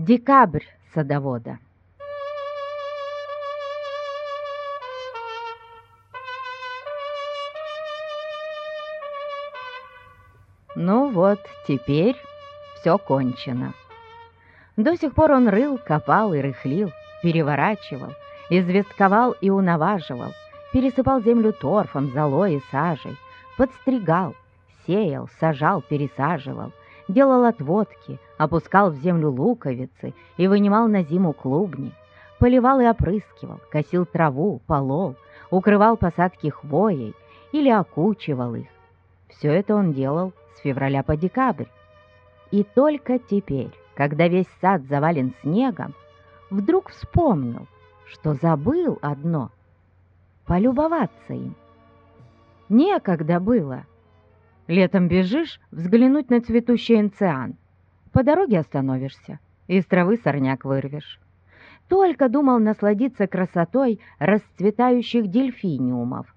Декабрь садовода. Ну вот, теперь все кончено. До сих пор он рыл, копал и рыхлил, переворачивал, известковал и унаваживал, пересыпал землю торфом, золой и сажей, подстригал, сеял, сажал, пересаживал, делал отводки, опускал в землю луковицы и вынимал на зиму клубни, поливал и опрыскивал, косил траву, полол, укрывал посадки хвоей или окучивал их. Все это он делал с февраля по декабрь. И только теперь, когда весь сад завален снегом, вдруг вспомнил, что забыл одно — полюбоваться им. Некогда было. Летом бежишь взглянуть на цветущий энциан. По дороге остановишься, из травы сорняк вырвешь. Только думал насладиться красотой расцветающих дельфиниумов.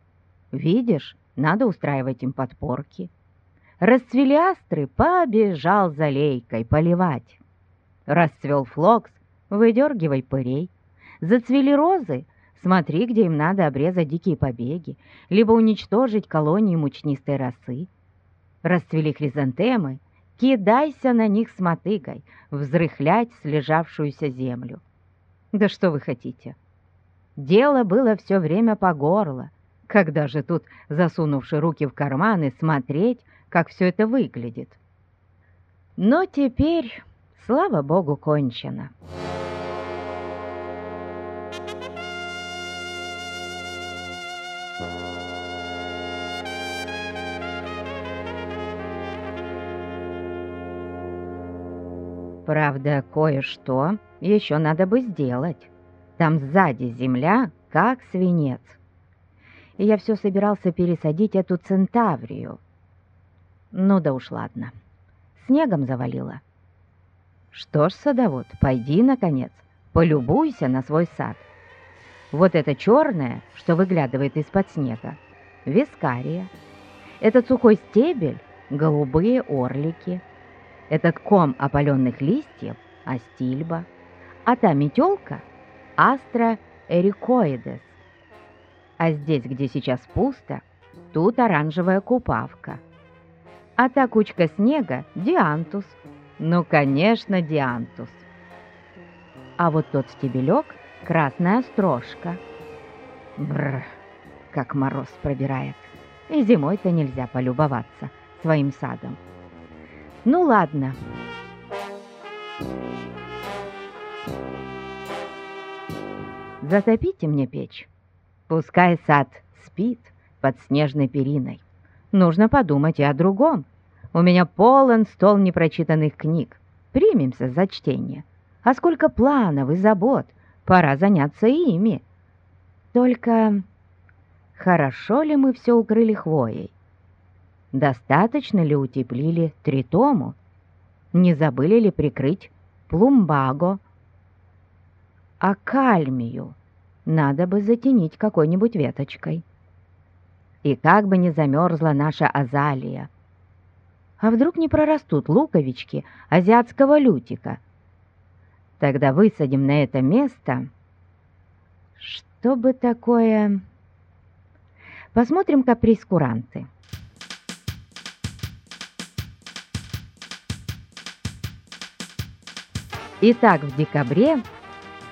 Видишь, надо устраивать им подпорки. Расцвели астры, побежал за лейкой поливать. Расцвел флокс, выдергивай пырей. Зацвели розы, смотри, где им надо обрезать дикие побеги, либо уничтожить колонии мучнистой росы. Расцвели хризантемы, кидайся на них с мотыгой, взрыхлять слежавшуюся землю. Да что вы хотите? Дело было все время по горло. Когда же тут, засунувши руки в карманы, смотреть, как все это выглядит? Но теперь, слава богу, кончено. Правда, кое-что еще надо бы сделать. Там сзади земля, как свинец. И я все собирался пересадить эту центаврию. Ну да уж ладно. Снегом завалило. Что ж, садовод, пойди, наконец, полюбуйся на свой сад. Вот это черное, что выглядывает из-под снега, вискария. Этот сухой стебель — голубые орлики — этот ком опаленных листьев – астильба, а та метелка – астра эрикоидес. А здесь, где сейчас пусто, тут оранжевая купавка. А та кучка снега – диантус. Ну, конечно, диантус. А вот тот стебелек – красная острожка. Бррр, как мороз пробирает. И зимой-то нельзя полюбоваться своим садом. Ну ладно. Затопите мне печь. Пускай сад спит под снежной периной. Нужно подумать и о другом. У меня полон стол непрочитанных книг. Примемся за чтение. А сколько планов и забот. Пора заняться ими. Только хорошо ли мы все укрыли хвоей? Достаточно ли утеплили тритому? Не забыли ли прикрыть плумбаго? А кальмию надо бы затенить какой-нибудь веточкой. И как бы не замерзла наша азалия. А вдруг не прорастут луковички азиатского лютика? Тогда высадим на это место... Что бы такое... Посмотрим каприскуранты. Итак, в декабре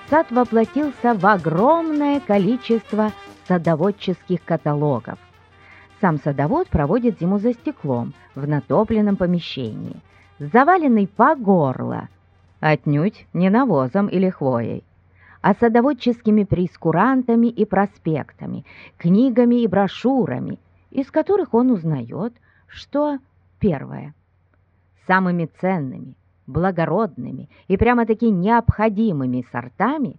сад воплотился в огромное количество садоводческих каталогов. Сам садовод проводит зиму за стеклом в натопленном помещении, заваленный по горло, отнюдь не навозом или хвоей, а садоводческими прескурантами и проспектами, книгами и брошюрами, из которых он узнает, что первое – самыми ценными, благородными и прямо-таки необходимыми сортами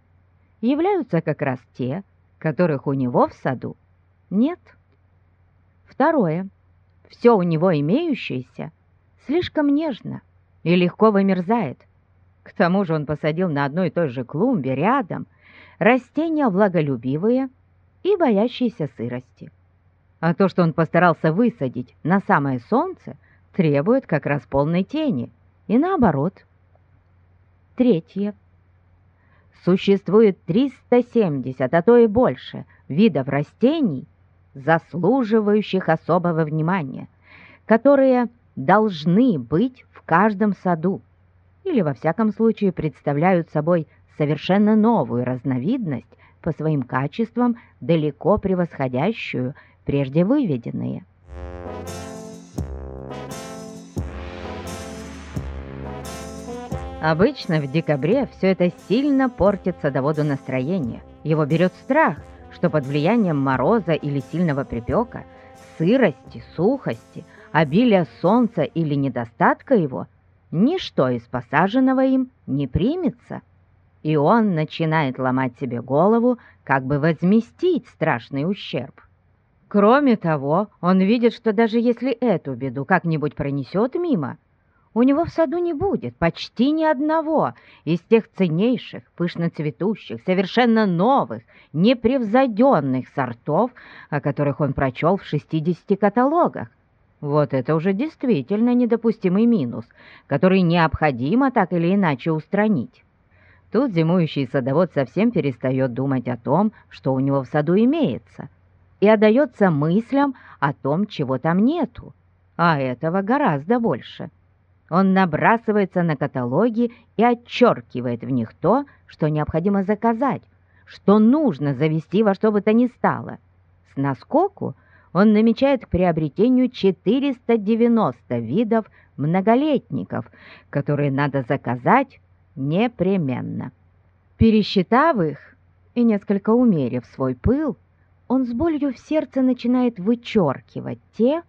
являются как раз те, которых у него в саду нет. Второе. Все у него имеющееся слишком нежно и легко вымерзает. К тому же он посадил на одной и той же клумбе рядом растения влаголюбивые и боящиеся сырости. А то, что он постарался высадить на самое солнце, требует как раз полной тени – и наоборот. Третье. Существует 370, а то и больше, видов растений, заслуживающих особого внимания, которые должны быть в каждом саду или, во всяком случае, представляют собой совершенно новую разновидность по своим качествам, далеко превосходящую прежде выведенные. Обычно в декабре все это сильно портит садоводу настроение. Его берет страх, что под влиянием мороза или сильного припека, сырости, сухости, обилия солнца или недостатка его, ничто из посаженного им не примется. И он начинает ломать себе голову, как бы возместить страшный ущерб. Кроме того, он видит, что даже если эту беду как-нибудь пронесет мимо, у него в саду не будет почти ни одного из тех ценнейших, пышно цветущих, совершенно новых, непревзойденных сортов, о которых он прочел в 60 каталогах. Вот это уже действительно недопустимый минус, который необходимо так или иначе устранить. Тут зимующий садовод совсем перестает думать о том, что у него в саду имеется, и отдается мыслям о том, чего там нету, а этого гораздо больше – он набрасывается на каталоги и отчеркивает в них то, что необходимо заказать, что нужно завести во что бы то ни стало. С наскоку он намечает к приобретению 490 видов многолетников, которые надо заказать непременно. Пересчитав их и несколько умерив свой пыл, он с болью в сердце начинает вычеркивать те,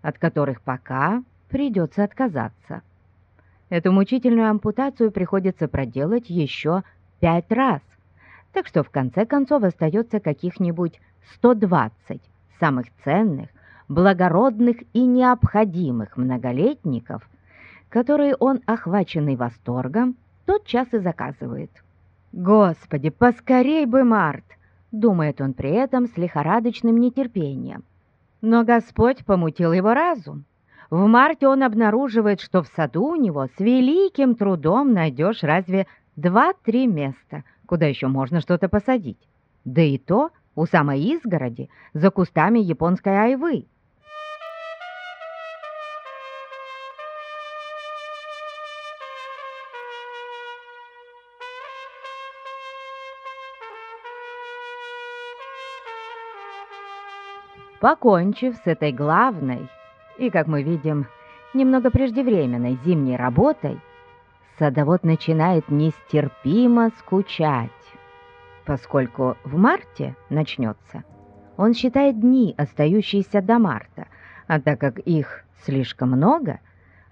от которых пока придется отказаться. Эту мучительную ампутацию приходится проделать еще пять раз, так что в конце концов остается каких-нибудь 120 самых ценных, благородных и необходимых многолетников, которые он, охваченный восторгом, тот час и заказывает. «Господи, поскорей бы март!» — думает он при этом с лихорадочным нетерпением. Но Господь помутил его разум. В марте он обнаруживает, что в саду у него с великим трудом найдешь разве два-три места, куда еще можно что-то посадить. Да и то у самой изгороди, за кустами японской айвы. Покончив с этой главной и, как мы видим, немного преждевременной зимней работой, садовод начинает нестерпимо скучать, поскольку в марте начнется. Он считает дни, остающиеся до марта, а так как их слишком много,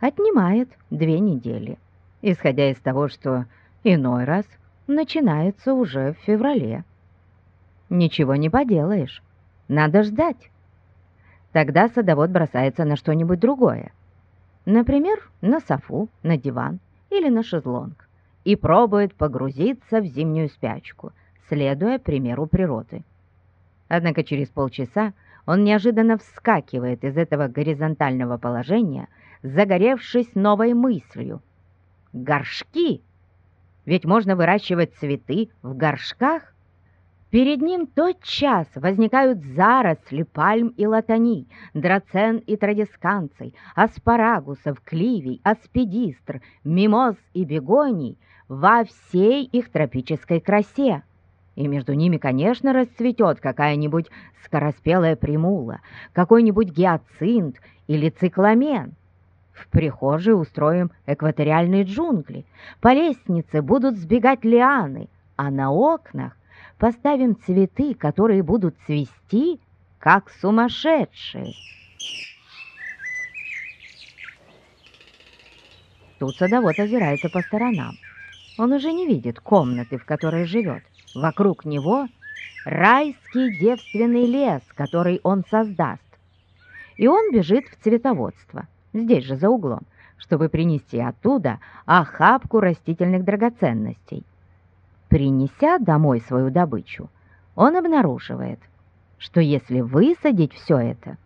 отнимает две недели, исходя из того, что иной раз начинается уже в феврале. Ничего не поделаешь, надо ждать. Тогда садовод бросается на что-нибудь другое. Например, на софу, на диван или на шезлонг и пробует погрузиться в зимнюю спячку, следуя примеру природы. Однако через полчаса он неожиданно вскакивает из этого горизонтального положения, загоревшись новой мыслью. Горшки! Ведь можно выращивать цветы в горшках. Перед ним тотчас возникают заросли пальм и латаний, драцен и традисканций, аспарагусов, кливий, аспидистр, мимоз и бегоний во всей их тропической красе. И между ними, конечно, расцветет какая-нибудь скороспелая примула, какой-нибудь гиацинт или цикламен. В прихожей устроим экваториальные джунгли, по лестнице будут сбегать лианы, а на окнах поставим цветы, которые будут цвести, как сумасшедшие. Тут садовод озирается по сторонам. Он уже не видит комнаты, в которой живет. Вокруг него райский девственный лес, который он создаст. И он бежит в цветоводство, здесь же за углом, чтобы принести оттуда охапку растительных драгоценностей. Принеся домой свою добычу, он обнаруживает, что если высадить все это,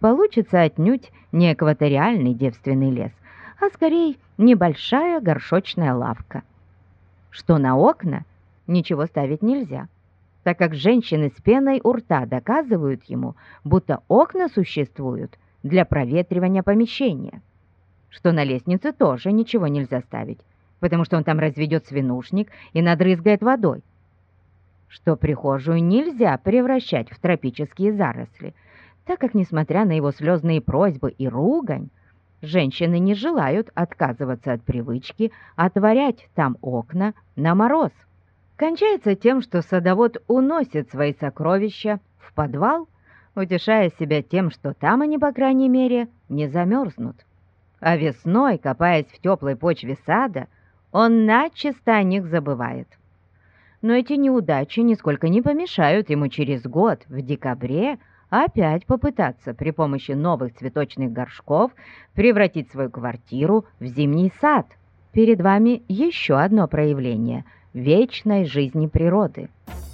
получится отнюдь не экваториальный девственный лес, а скорее небольшая горшочная лавка. что на окна ничего ставить нельзя, так как женщины с пеной у рта доказывают ему, будто окна существуют для проветривания помещения, что на лестнице тоже ничего нельзя ставить, потому что он там разведет свинушник и надрызгает водой, что прихожую нельзя превращать в тропические заросли, так как, несмотря на его слезные просьбы и ругань, женщины не желают отказываться от привычки отворять там окна на мороз. Кончается тем, что садовод уносит свои сокровища в подвал, утешая себя тем, что там они, по крайней мере, не замерзнут. А весной, копаясь в теплой почве сада, он начисто о них забывает. Но эти неудачи нисколько не помешают ему через год, в декабре, опять попытаться при помощи новых цветочных горшков превратить свою квартиру в зимний сад. Перед вами еще одно проявление вечной жизни природы –